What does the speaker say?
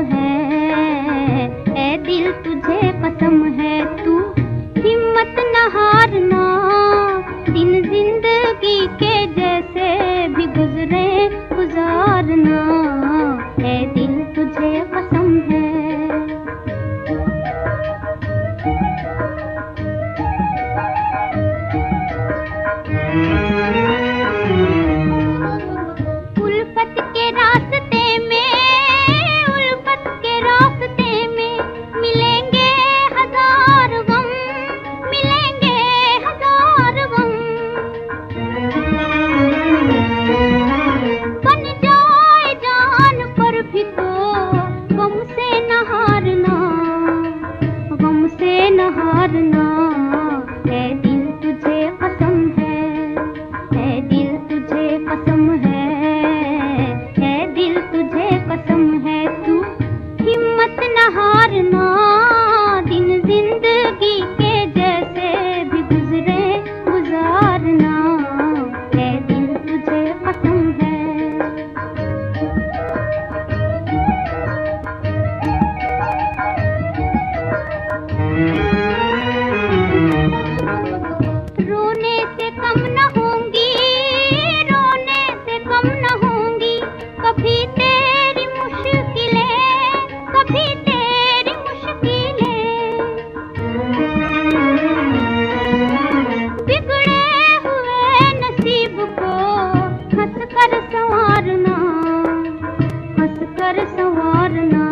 है। ए दिल तुझे कसम है तू, हिम्मत न हारना। दिन ज़िंदगी के जैसे भी गुजरे, गुजारना। कर संवारना हंस कर संवारना।